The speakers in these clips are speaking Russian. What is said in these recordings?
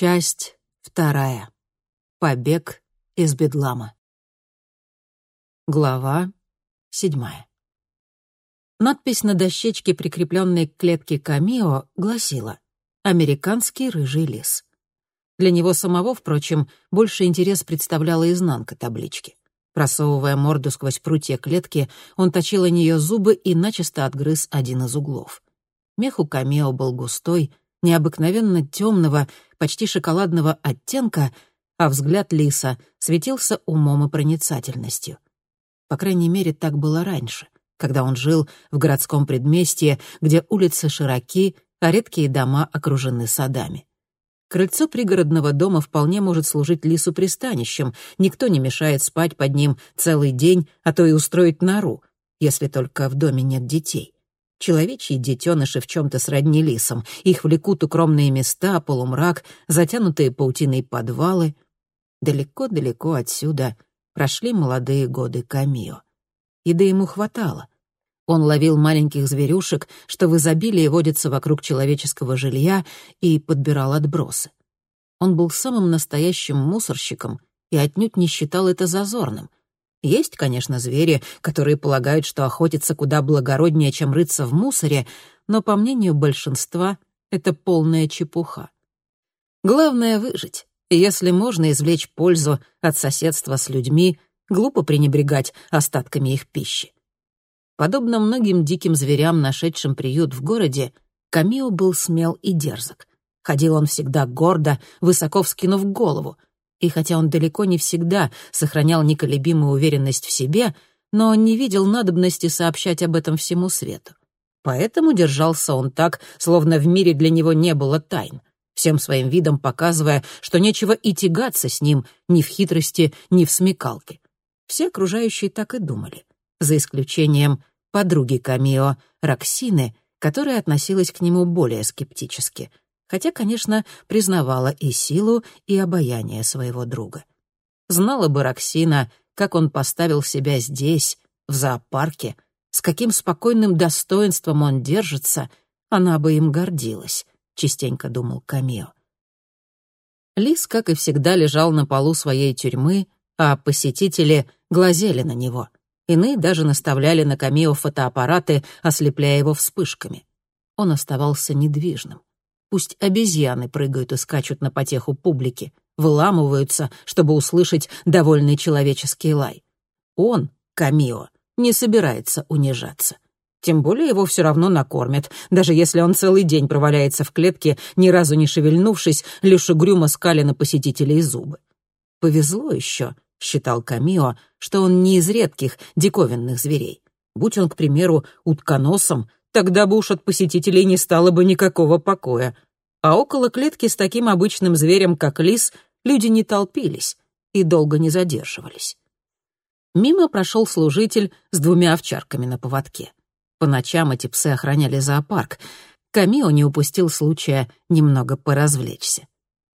Часть вторая. Побег из Бедлама. Глава седьмая. Надпись на дощечке, прикрепленной к клетке Камио, гласила «Американский рыжий лис». Для него самого, впрочем, больше интерес представляла изнанка таблички. Просовывая морду сквозь прутья клетки, он точил о нее зубы и начисто отгрыз один из углов. Мех у Камео был густой, необыкновенно темного, почти шоколадного оттенка, а взгляд лиса светился умом и проницательностью. По крайней мере, так было раньше, когда он жил в городском предместье, где улицы широки, а редкие дома окружены садами. Крыльцо пригородного дома вполне может служить лису пристанищем, никто не мешает спать под ним целый день, а то и устроить нору, если только в доме нет детей. Человечьи детеныши в чем-то сродни лисам. Их влекут укромные места, полумрак, затянутые паутиной подвалы. Далеко-далеко отсюда прошли молодые годы Камио. Еды ему хватало. Он ловил маленьких зверюшек, что в изобилии водятся вокруг человеческого жилья, и подбирал отбросы. Он был самым настоящим мусорщиком и отнюдь не считал это зазорным. Есть, конечно, звери, которые полагают, что охотиться куда благороднее, чем рыться в мусоре, но, по мнению большинства, это полная чепуха. Главное — выжить, и если можно извлечь пользу от соседства с людьми, глупо пренебрегать остатками их пищи. Подобно многим диким зверям, нашедшим приют в городе, Камио был смел и дерзок. Ходил он всегда гордо, высоко вскинув голову. И хотя он далеко не всегда сохранял неколебимую уверенность в себе, но он не видел надобности сообщать об этом всему свету. Поэтому держался он так, словно в мире для него не было тайн, всем своим видом показывая, что нечего и тягаться с ним ни в хитрости, ни в смекалке. Все окружающие так и думали за исключением подруги Камио, Роксины, которая относилась к нему более скептически, хотя, конечно, признавала и силу, и обаяние своего друга. Знала бы Роксина, как он поставил себя здесь, в зоопарке, с каким спокойным достоинством он держится, она бы им гордилась, частенько думал Камио. Лис, как и всегда, лежал на полу своей тюрьмы, а посетители глазели на него — Иные даже наставляли на Камио фотоаппараты, ослепляя его вспышками. Он оставался недвижным. Пусть обезьяны прыгают и скачут на потеху публики, выламываются, чтобы услышать довольный человеческий лай. Он, Камио, не собирается унижаться. Тем более его все равно накормят, даже если он целый день проваляется в клетке, ни разу не шевельнувшись, лишь угрюмо скали на посетителей зубы. Повезло еще, — считал Камио, что он не из редких диковинных зверей. Будь он, к примеру, утконосом, тогда бы уж от посетителей не стало бы никакого покоя. А около клетки с таким обычным зверем, как лис, люди не толпились и долго не задерживались. Мимо прошел служитель с двумя овчарками на поводке. По ночам эти псы охраняли зоопарк. Камио не упустил случая немного поразвлечься.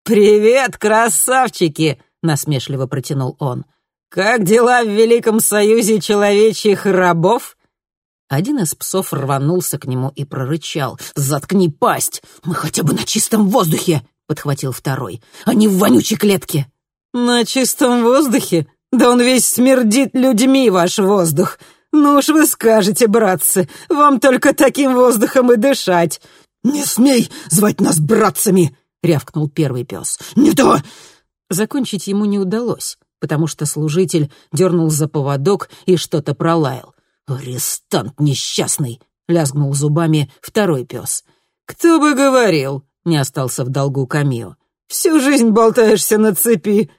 «Привет, красавчики!» насмешливо протянул он. «Как дела в Великом Союзе человечьих рабов?» Один из псов рванулся к нему и прорычал. «Заткни пасть! Мы хотя бы на чистом воздухе!» — подхватил второй. «А не в вонючей клетке!» «На чистом воздухе? Да он весь смердит людьми, ваш воздух! Ну уж вы скажете, братцы, вам только таким воздухом и дышать!» «Не смей звать нас братцами!» — рявкнул первый пес. «Не то! Закончить ему не удалось, потому что служитель дернул за поводок и что-то пролаял. «Арестант несчастный!» — лязгнул зубами второй пес. «Кто бы говорил!» — не остался в долгу Камио. «Всю жизнь болтаешься на цепи.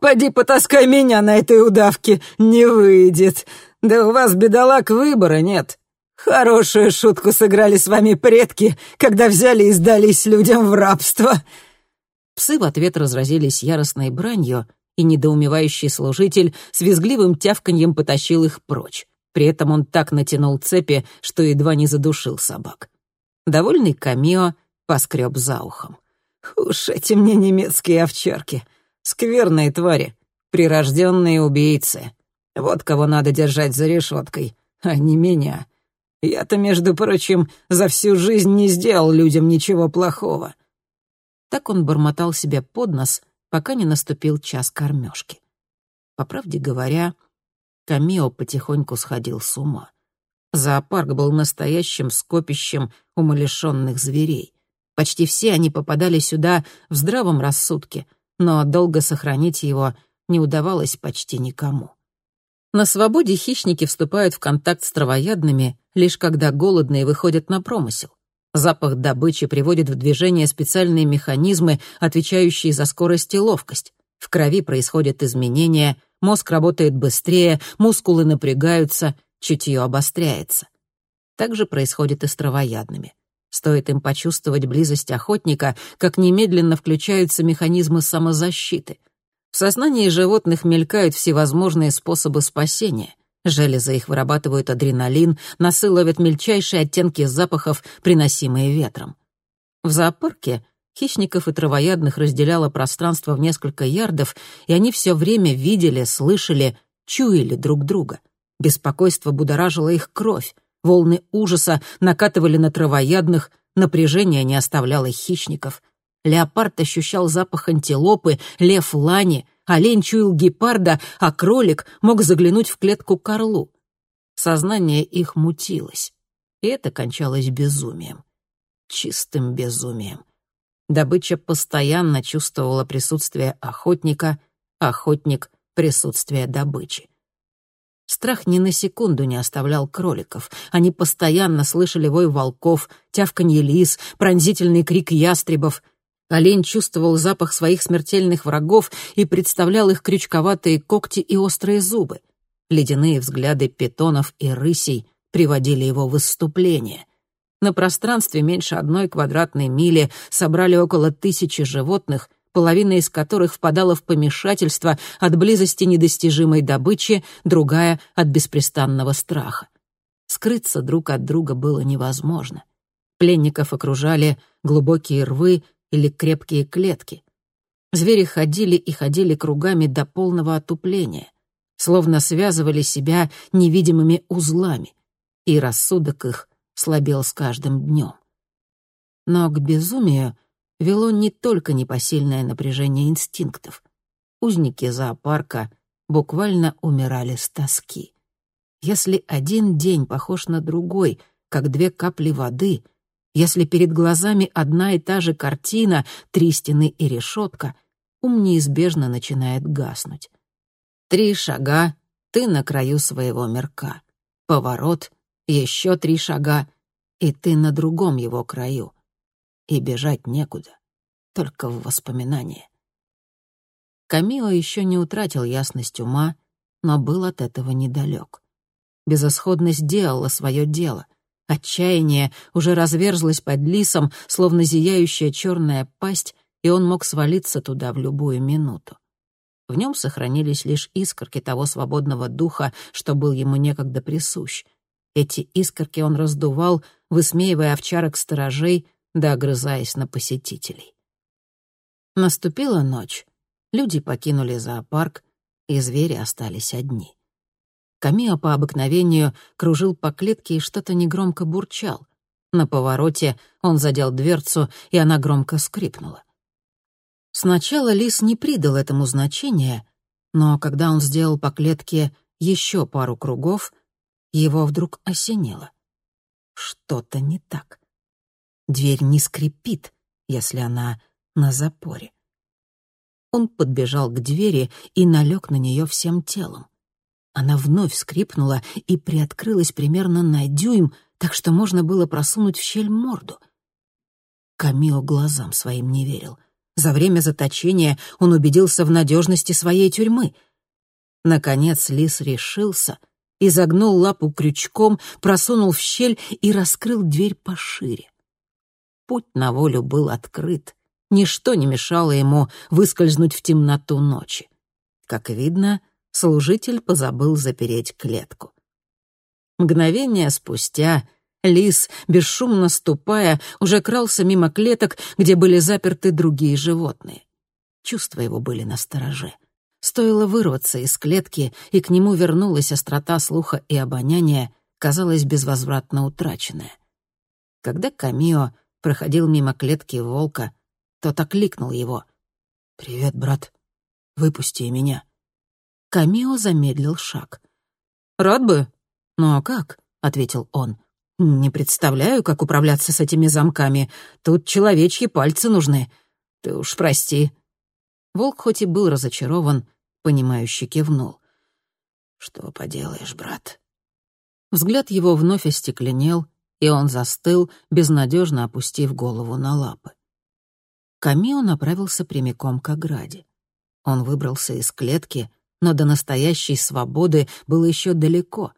Поди потаскай меня на этой удавке, не выйдет. Да у вас, бедолаг, выбора нет. Хорошую шутку сыграли с вами предки, когда взяли и сдались людям в рабство». Псы в ответ разразились яростной бранью, и недоумевающий служитель с визгливым тявканьем потащил их прочь. При этом он так натянул цепи, что едва не задушил собак. Довольный Камио поскреб за ухом. «Уж эти мне немецкие овчарки. Скверные твари, прирожденные убийцы. Вот кого надо держать за решеткой, а не меня. Я-то, между прочим, за всю жизнь не сделал людям ничего плохого. Так он бормотал себе под нос, пока не наступил час кормежки. По правде говоря, Камио потихоньку сходил с ума. Зоопарк был настоящим скопищем умалишенных зверей. Почти все они попадали сюда в здравом рассудке, но долго сохранить его не удавалось почти никому. На свободе хищники вступают в контакт с травоядными, лишь когда голодные выходят на промысел. Запах добычи приводит в движение специальные механизмы, отвечающие за скорость и ловкость. В крови происходят изменения, мозг работает быстрее, мускулы напрягаются, чутье обостряется. Так же происходит и с травоядными. Стоит им почувствовать близость охотника, как немедленно включаются механизмы самозащиты. В сознании животных мелькают всевозможные способы спасения — Железы их вырабатывают адреналин, носы ловят мельчайшие оттенки запахов, приносимые ветром. В зоопарке хищников и травоядных разделяло пространство в несколько ярдов, и они все время видели, слышали, чуяли друг друга. Беспокойство будоражило их кровь, волны ужаса накатывали на травоядных, напряжение не оставляло хищников. Леопард ощущал запах антилопы, лев — лани — олень чуял гепарда, а кролик мог заглянуть в клетку к орлу. Сознание их мутилось, и это кончалось безумием. Чистым безумием. Добыча постоянно чувствовала присутствие охотника, охотник — присутствие добычи. Страх ни на секунду не оставлял кроликов. Они постоянно слышали вой волков, тявканье лис, пронзительный крик ястребов — Олень чувствовал запах своих смертельных врагов и представлял их крючковатые когти и острые зубы. Ледяные взгляды питонов и рысей приводили его в выступление. На пространстве меньше одной квадратной мили собрали около тысячи животных, половина из которых впадала в помешательство от близости недостижимой добычи, другая — от беспрестанного страха. Скрыться друг от друга было невозможно. Пленников окружали глубокие рвы, или крепкие клетки. Звери ходили и ходили кругами до полного отупления, словно связывали себя невидимыми узлами, и рассудок их слабел с каждым днем. Но к безумию вело не только непосильное напряжение инстинктов. Узники зоопарка буквально умирали с тоски. Если один день похож на другой, как две капли воды — если перед глазами одна и та же картина, три стены и решетка, ум неизбежно начинает гаснуть. Три шага — ты на краю своего мирка. Поворот — еще три шага, и ты на другом его краю. И бежать некуда, только в воспоминания. Камио еще не утратил ясность ума, но был от этого недалек. Безысходность делала свое дело. Отчаяние уже разверзлось под лисом, словно зияющая черная пасть, и он мог свалиться туда в любую минуту. В нем сохранились лишь искорки того свободного духа, что был ему некогда присущ. Эти искорки он раздувал, высмеивая овчарок-сторожей, да огрызаясь на посетителей. Наступила ночь. Люди покинули зоопарк, и звери остались одни. Камио по обыкновению кружил по клетке и что-то негромко бурчал. На повороте он задел дверцу, и она громко скрипнула. Сначала лис не придал этому значения, но когда он сделал по клетке еще пару кругов, его вдруг осенило. Что-то не так. Дверь не скрипит, если она на запоре. Он подбежал к двери и налег на нее всем телом. Она вновь скрипнула и приоткрылась примерно на дюйм, так что можно было просунуть в щель морду. Камио глазам своим не верил. За время заточения он убедился в надежности своей тюрьмы. Наконец лис решился, изогнул лапу крючком, просунул в щель и раскрыл дверь пошире. Путь на волю был открыт. Ничто не мешало ему выскользнуть в темноту ночи. Как видно, — служитель позабыл запереть клетку. Мгновение спустя лис, бесшумно ступая, уже крался мимо клеток, где были заперты другие животные. Чувства его были настороже. Стоило вырваться из клетки, и к нему вернулась острота слуха и обоняния, казалось, безвозвратно утраченная. Когда Камио проходил мимо клетки волка, Кто-то кликнул его. «Привет, брат. Выпусти меня». Камио замедлил шаг. «Рад бы. Ну а как?» — ответил он. «Не представляю, как управляться с этими замками. Тут человечьи пальцы нужны. Ты уж прости». Волк хоть и был разочарован, понимающе кивнул. «Что поделаешь, брат?» Взгляд его вновь остекленел, и он застыл, безнадежно опустив голову на лапы. Камио направился прямиком к ограде. Он выбрался из клетки, но до настоящей свободы было еще далеко.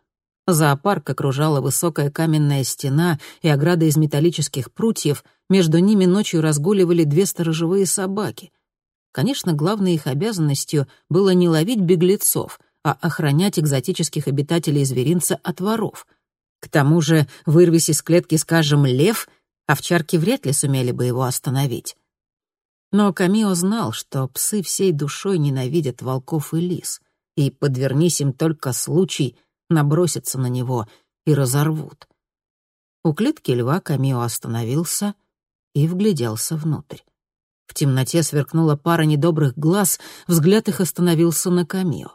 Зоопарк окружала высокая каменная стена и ограда из металлических прутьев, между ними ночью разгуливали две сторожевые собаки. Конечно, главной их обязанностью было не ловить беглецов, а охранять экзотических обитателей зверинца от воров. К тому же, вырвись из клетки, скажем, лев, овчарки вряд ли сумели бы его остановить. Но Камио знал, что псы всей душой ненавидят волков и лис, и, подвернись им только случай, набросятся на него и разорвут. У клетки льва Камио остановился и вгляделся внутрь. В темноте сверкнула пара недобрых глаз, взгляд их остановился на Камио.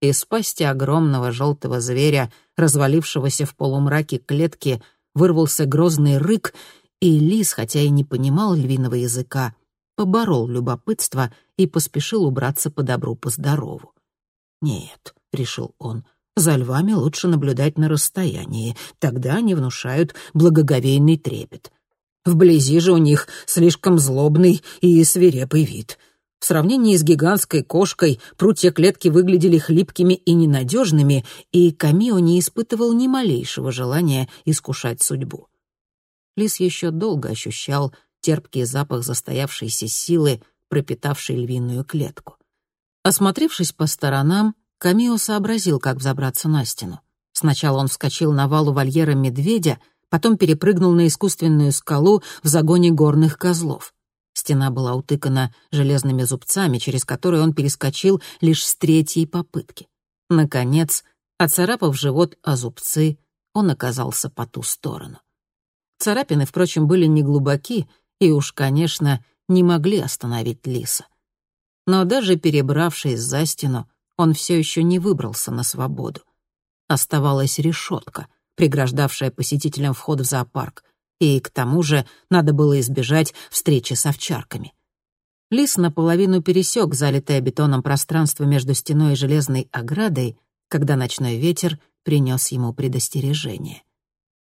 Из пасти огромного желтого зверя, развалившегося в полумраке клетки, вырвался грозный рык, и лис, хотя и не понимал львиного языка, поборол любопытство и поспешил убраться по добру, по здорову. «Нет», — решил он, — «за львами лучше наблюдать на расстоянии, тогда они внушают благоговейный трепет. Вблизи же у них слишком злобный и свирепый вид. В сравнении с гигантской кошкой прутья клетки выглядели хлипкими и ненадежными, и Камио не испытывал ни малейшего желания искушать судьбу. Лис еще долго ощущал терпкий запах застоявшейся силы, пропитавшей львиную клетку. Осмотревшись по сторонам, Камио сообразил, как взобраться на стену. Сначала он вскочил на валу вольера медведя — потом перепрыгнул на искусственную скалу в загоне горных козлов. Стена была утыкана железными зубцами, через которые он перескочил лишь с третьей попытки. Наконец, оцарапав живот о зубцы, он оказался по ту сторону. Царапины, впрочем, были неглубоки и уж, конечно, не могли остановить лиса. Но даже перебравшись за стену, он все еще не выбрался на свободу. Оставалась решетка, преграждавшая посетителям вход в зоопарк, и к тому же надо было избежать встречи с овчарками. Лис наполовину пересек залитое бетоном пространство между стеной и железной оградой, когда ночной ветер принес ему предостережение.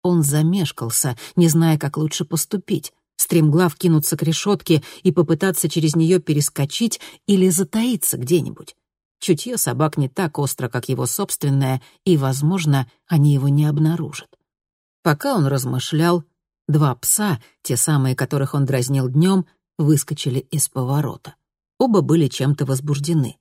Он замешкался, не зная, как лучше поступить, стремглав кинуться к решетке и попытаться через нее перескочить или затаиться где-нибудь. Чутье собак не так остро, как его собственное, и, возможно, они его не обнаружат. Пока он размышлял, два пса, те самые, которых он дразнил днем, выскочили из поворота. Оба были чем-то возбуждены.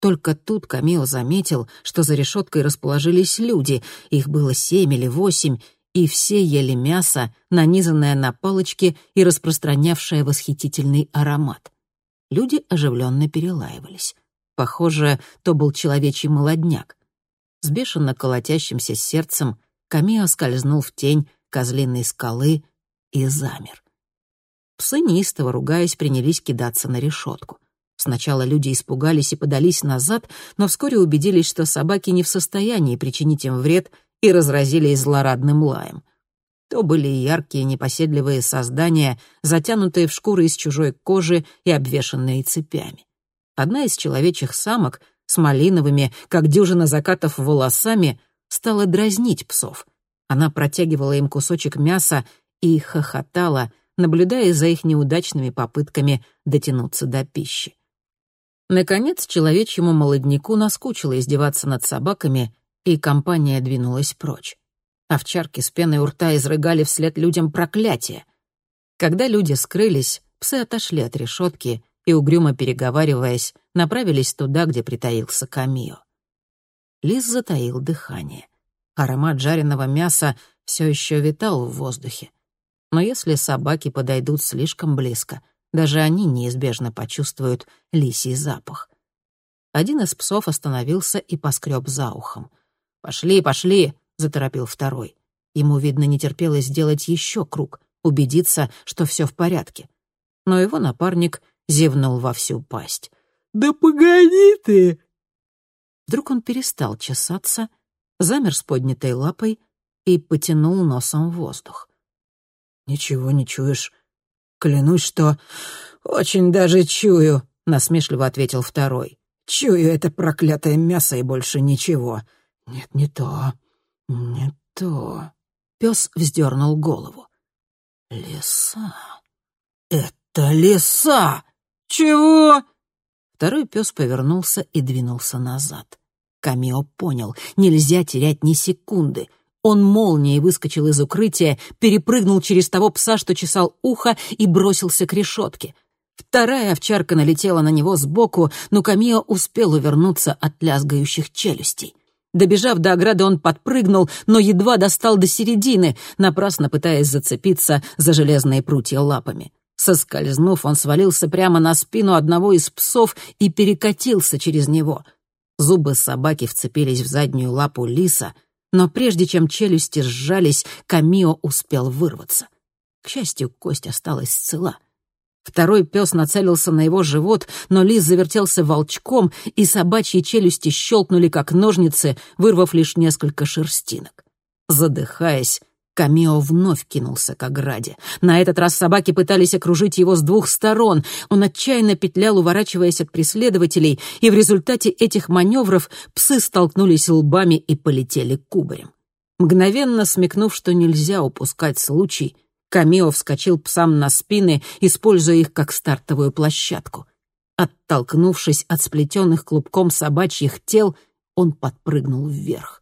Только тут Камио заметил, что за решеткой расположились люди, их было семь или восемь, и все ели мясо, нанизанное на палочки и распространявшее восхитительный аромат. Люди оживленно перелаивались. Похоже, то был человечий молодняк. С бешено колотящимся сердцем Камио скользнул в тень козлиной скалы и замер. Псы, неистово ругаясь, принялись кидаться на решетку. Сначала люди испугались и подались назад, но вскоре убедились, что собаки не в состоянии причинить им вред и разразились злорадным лаем. То были яркие непоседливые создания, затянутые в шкуры из чужой кожи и обвешанные цепями. Одна из человечьих самок с малиновыми, как дюжина закатов волосами, стала дразнить псов. Она протягивала им кусочек мяса и хохотала, наблюдая за их неудачными попытками дотянуться до пищи. Наконец, человечьему молодняку наскучило издеваться над собаками, и компания двинулась прочь. Овчарки с пеной у рта изрыгали вслед людям проклятие. Когда люди скрылись, псы отошли от решетки и, угрюмо переговариваясь, направились туда, где притаился Камио. Лис затаил дыхание. Аромат жареного мяса все еще витал в воздухе. Но если собаки подойдут слишком близко, даже они неизбежно почувствуют лисий запах. Один из псов остановился и поскреб за ухом. «Пошли, пошли!» — заторопил второй. Ему, видно, не терпелось сделать еще круг, убедиться, что все в порядке. но его напарник зевнул во всю пасть. «Да погоди ты!» Вдруг он перестал чесаться, замер с поднятой лапой и потянул носом в воздух. «Ничего не чуешь. Клянусь, что очень даже чую», — насмешливо ответил второй. «Чую это проклятое мясо и больше ничего. Нет, не то, не то». Пес вздернул голову. «Лиса! Это лиса! Чего?» Второй пес повернулся и двинулся назад. Камио понял, нельзя терять ни секунды. Он молнией выскочил из укрытия, перепрыгнул через того пса, что чесал ухо, и бросился к решетке. Вторая овчарка налетела на него сбоку, но Камио успел увернуться от лязгающих челюстей. Добежав до ограды, он подпрыгнул, но едва достал до середины, напрасно пытаясь зацепиться за железные прутья лапами. Соскользнув, он свалился прямо на спину одного из псов и перекатился через него. Зубы собаки вцепились в заднюю лапу лиса, но прежде чем челюсти сжались, Камио успел вырваться. К счастью, кость осталась цела — Второй пес нацелился на его живот, но лис завертелся волчком, и собачьи челюсти щелкнули, как ножницы, вырвав лишь несколько шерстинок. Задыхаясь, Камео вновь кинулся к ограде. На этот раз собаки пытались окружить его с двух сторон. Он отчаянно петлял, уворачиваясь от преследователей, и в результате этих маневров псы столкнулись лбами и полетели кубарем. Мгновенно смекнув, что нельзя упускать случай, Камео вскочил псам на спины, используя их как стартовую площадку. Оттолкнувшись от сплетенных клубком собачьих тел, он подпрыгнул вверх.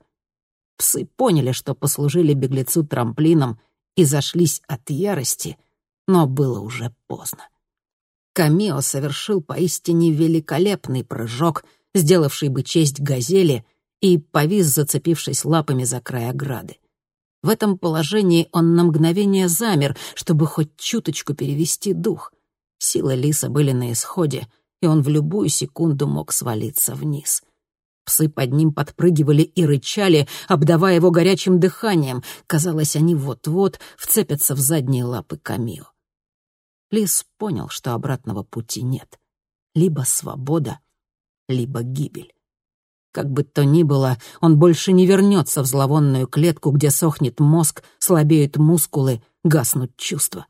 Псы поняли, что послужили беглецу трамплином и зашлись от ярости, но было уже поздно. Камео совершил поистине великолепный прыжок, сделавший бы честь газели, и повис, зацепившись лапами за край ограды. В этом положении он на мгновение замер, чтобы хоть чуточку перевести дух. Силы лиса были на исходе, и он в любую секунду мог свалиться вниз. Псы под ним подпрыгивали и рычали, обдавая его горячим дыханием. Казалось, они вот-вот вцепятся в задние лапы Камио. Лис понял, что обратного пути нет. Либо свобода, либо гибель. Как бы то ни было, он больше не вернется в зловонную клетку, где сохнет мозг, слабеют мускулы, гаснут чувства.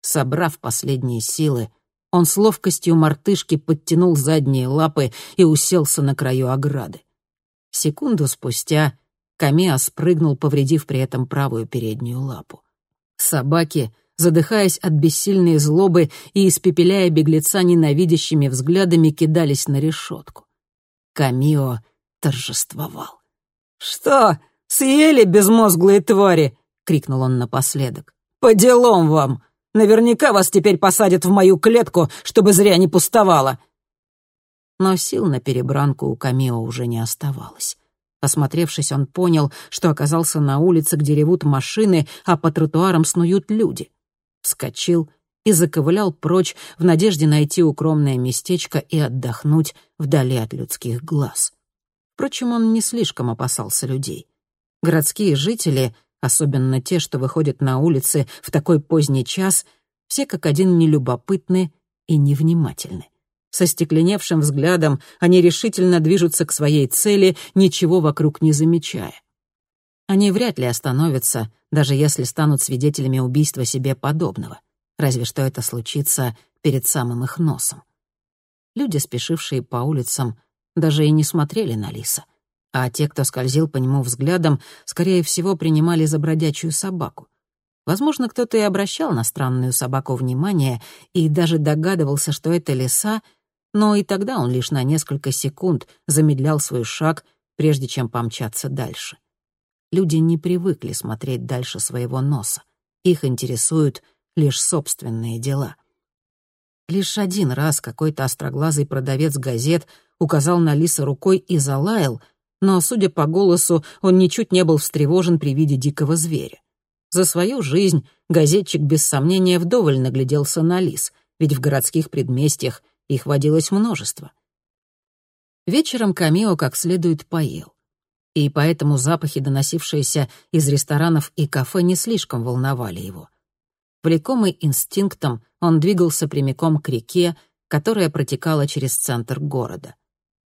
Собрав последние силы, он с ловкостью мартышки подтянул задние лапы и уселся на краю ограды. Секунду спустя Камеа спрыгнул, повредив при этом правую переднюю лапу. Собаки, задыхаясь от бессильной злобы и испепеляя беглеца ненавидящими взглядами, кидались на решетку. Камио торжествовал. «Что, съели безмозглые твари?» — крикнул он напоследок. «По делам вам! Наверняка вас теперь посадят в мою клетку, чтобы зря не пустовало!» Но сил на перебранку у Камио уже не оставалось. Осмотревшись, он понял, что оказался на улице, где ревут машины, а по тротуарам снуют люди. Вскочил и заковылял прочь в надежде найти укромное местечко и отдохнуть вдали от людских глаз. Впрочем, он не слишком опасался людей. Городские жители, особенно те, что выходят на улицы в такой поздний час, все как один нелюбопытны и невнимательны. Со стекленевшим взглядом они решительно движутся к своей цели, ничего вокруг не замечая. Они вряд ли остановятся, даже если станут свидетелями убийства себе подобного разве что это случится перед самым их носом. Люди, спешившие по улицам, даже и не смотрели на лиса, а те, кто скользил по нему взглядом, скорее всего, принимали за бродячую собаку. Возможно, кто-то и обращал на странную собаку внимание и даже догадывался, что это лиса, но и тогда он лишь на несколько секунд замедлял свой шаг, прежде чем помчаться дальше. Люди не привыкли смотреть дальше своего носа. Их интересуют лишь собственные дела. Лишь один раз какой-то остроглазый продавец газет указал на Лиса рукой и залаял, но, судя по голосу, он ничуть не был встревожен при виде дикого зверя. За свою жизнь газетчик без сомнения вдоволь нагляделся на лис, ведь в городских предместьях их водилось множество. Вечером Камео как следует поел. И поэтому запахи, доносившиеся из ресторанов и кафе, не слишком волновали его. Влекомый инстинктом, он двигался прямиком к реке, которая протекала через центр города.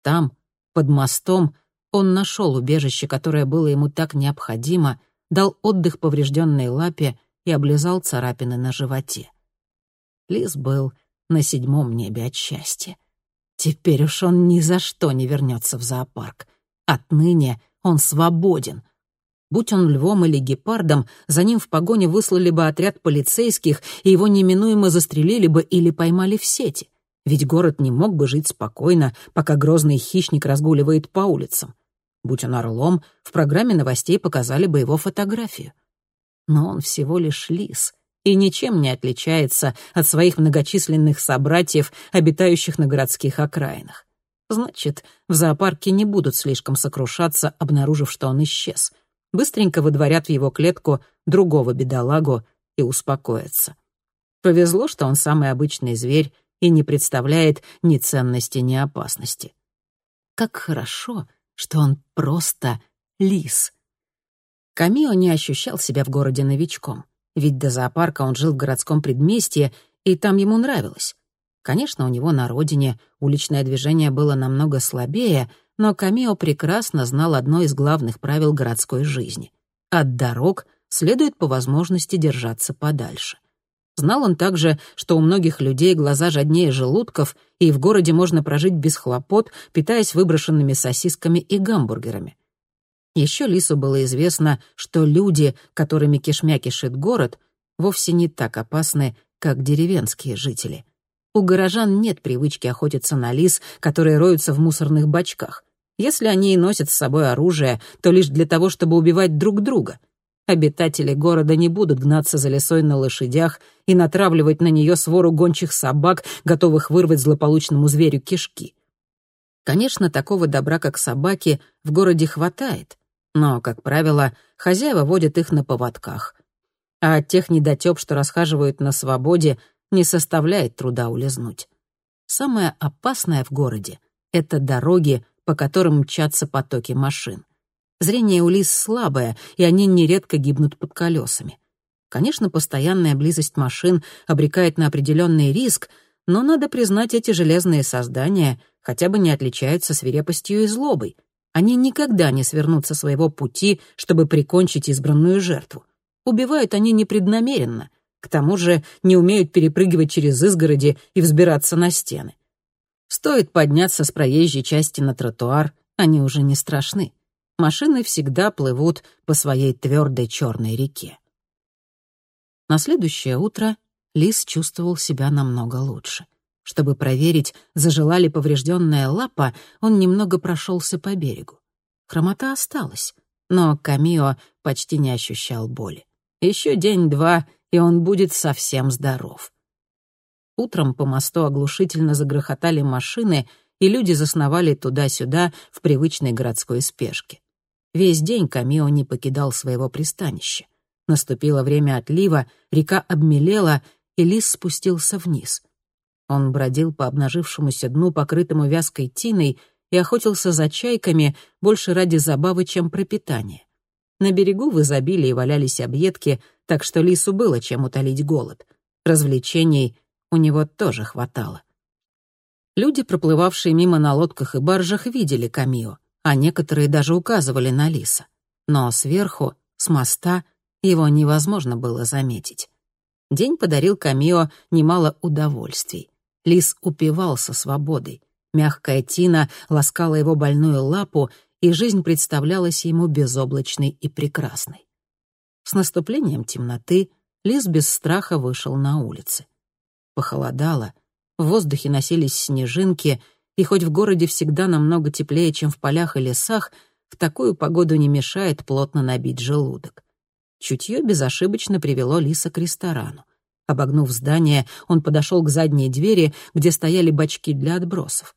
Там, под мостом, он нашел убежище, которое было ему так необходимо, дал отдых поврежденной лапе и облизал царапины на животе. Лис был на седьмом небе от счастья. Теперь уж он ни за что не вернется в зоопарк. Отныне он свободен. Будь он львом или гепардом, за ним в погоне выслали бы отряд полицейских, и его неминуемо застрелили бы или поймали в сети. Ведь город не мог бы жить спокойно, пока грозный хищник разгуливает по улицам. Будь он орлом, в программе новостей показали бы его фотографию. Но он всего лишь лис и ничем не отличается от своих многочисленных собратьев, обитающих на городских окраинах. Значит, в зоопарке не будут слишком сокрушаться, обнаружив, что он исчез. Быстренько выдворят в его клетку другого бедолагу и успокоятся. Повезло, что он самый обычный зверь и не представляет ни ценности, ни опасности. Как хорошо, что он просто лис. Камио не ощущал себя в городе новичком, ведь до зоопарка он жил в городском предместье, и там ему нравилось. Конечно, у него на родине уличное движение было намного слабее, но Камио прекрасно знал одно из главных правил городской жизни. От дорог следует по возможности держаться подальше. Знал он также, что у многих людей глаза жаднее желудков, и в городе можно прожить без хлопот, питаясь выброшенными сосисками и гамбургерами. Еще Лису было известно, что люди, которыми кишмя кишит город, вовсе не так опасны, как деревенские жители. У горожан нет привычки охотиться на лис, которые роются в мусорных бачках. Если они и носят с собой оружие, то лишь для того, чтобы убивать друг друга — Обитатели города не будут гнаться за лесой на лошадях и натравливать на нее свору гончих собак, готовых вырвать злополучному зверю кишки. Конечно, такого добра, как собаки, в городе хватает, но, как правило, хозяева водят их на поводках. А от тех недотёп, что расхаживают на свободе, не составляет труда улизнуть. Самое опасное в городе — это дороги, по которым мчатся потоки машин. Зрение у лис слабое, и они нередко гибнут под колесами. Конечно, постоянная близость машин обрекает на определенный риск, но надо признать, эти железные создания хотя бы не отличаются свирепостью и злобой. Они никогда не свернут со своего пути, чтобы прикончить избранную жертву. Убивают они непреднамеренно. К тому же не умеют перепрыгивать через изгороди и взбираться на стены. Стоит подняться с проезжей части на тротуар, они уже не страшны машины всегда плывут по своей твердой черной реке. На следующее утро Лис чувствовал себя намного лучше. Чтобы проверить, зажила ли поврежденная лапа, он немного прошелся по берегу. Хромота осталась, но Камио почти не ощущал боли. Еще день-два, и он будет совсем здоров. Утром по мосту оглушительно загрохотали машины, и люди засновали туда-сюда в привычной городской спешке. Весь день Камио не покидал своего пристанища. Наступило время отлива, река обмелела, и лис спустился вниз. Он бродил по обнажившемуся дну, покрытому вязкой тиной, и охотился за чайками больше ради забавы, чем пропитания. На берегу в изобилии валялись объедки, так что лису было чем утолить голод. Развлечений у него тоже хватало. Люди, проплывавшие мимо на лодках и баржах, видели Камио а некоторые даже указывали на лиса. Но сверху, с моста, его невозможно было заметить. День подарил Камио немало удовольствий. Лис упивался свободой. Мягкая тина ласкала его больную лапу, и жизнь представлялась ему безоблачной и прекрасной. С наступлением темноты лис без страха вышел на улицы. Похолодало, в воздухе носились снежинки — и хоть в городе всегда намного теплее, чем в полях и лесах, в такую погоду не мешает плотно набить желудок. Чутье безошибочно привело Лиса к ресторану. Обогнув здание, он подошел к задней двери, где стояли бачки для отбросов.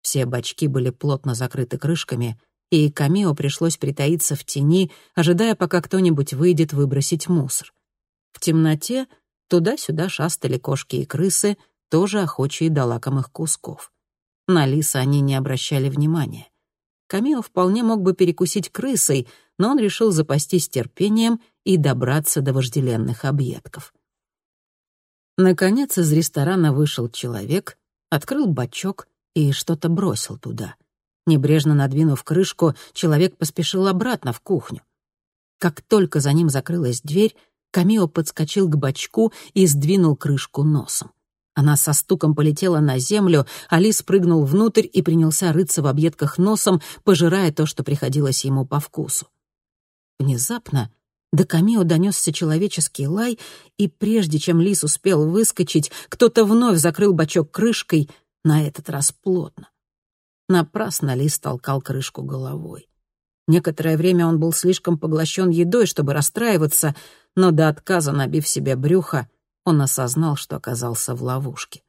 Все бачки были плотно закрыты крышками, и Камео пришлось притаиться в тени, ожидая, пока кто-нибудь выйдет выбросить мусор. В темноте туда-сюда шастали кошки и крысы, тоже охочие до лакомых кусков. На лиса они не обращали внимания. Камео вполне мог бы перекусить крысой, но он решил запастись терпением и добраться до вожделенных объедков. Наконец из ресторана вышел человек, открыл бачок и что-то бросил туда. Небрежно надвинув крышку, человек поспешил обратно в кухню. Как только за ним закрылась дверь, Камио подскочил к бачку и сдвинул крышку носом. Она со стуком полетела на землю, Алис прыгнул внутрь и принялся рыться в объедках носом, пожирая то, что приходилось ему по вкусу. Внезапно до Камио донесся человеческий лай, и прежде чем лис успел выскочить, кто-то вновь закрыл бачок крышкой, на этот раз плотно. Напрасно лис толкал крышку головой. Некоторое время он был слишком поглощен едой, чтобы расстраиваться, но до отказа набив себе брюхо, он осознал, что оказался в ловушке.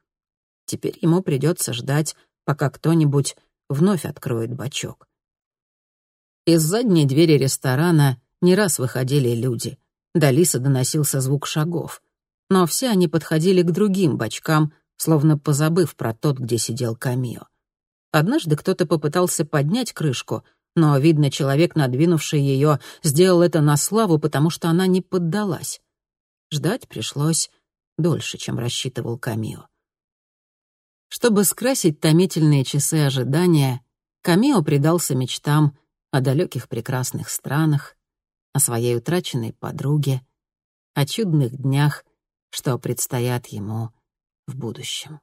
Теперь ему придется ждать, пока кто-нибудь вновь откроет бачок. Из задней двери ресторана не раз выходили люди. До Лиса доносился звук шагов. Но все они подходили к другим бачкам, словно позабыв про тот, где сидел Камио. Однажды кто-то попытался поднять крышку, но, видно, человек, надвинувший ее, сделал это на славу, потому что она не поддалась. Ждать пришлось дольше, чем рассчитывал Камио. Чтобы скрасить томительные часы ожидания, Камио предался мечтам о далеких прекрасных странах, о своей утраченной подруге, о чудных днях, что предстоят ему в будущем.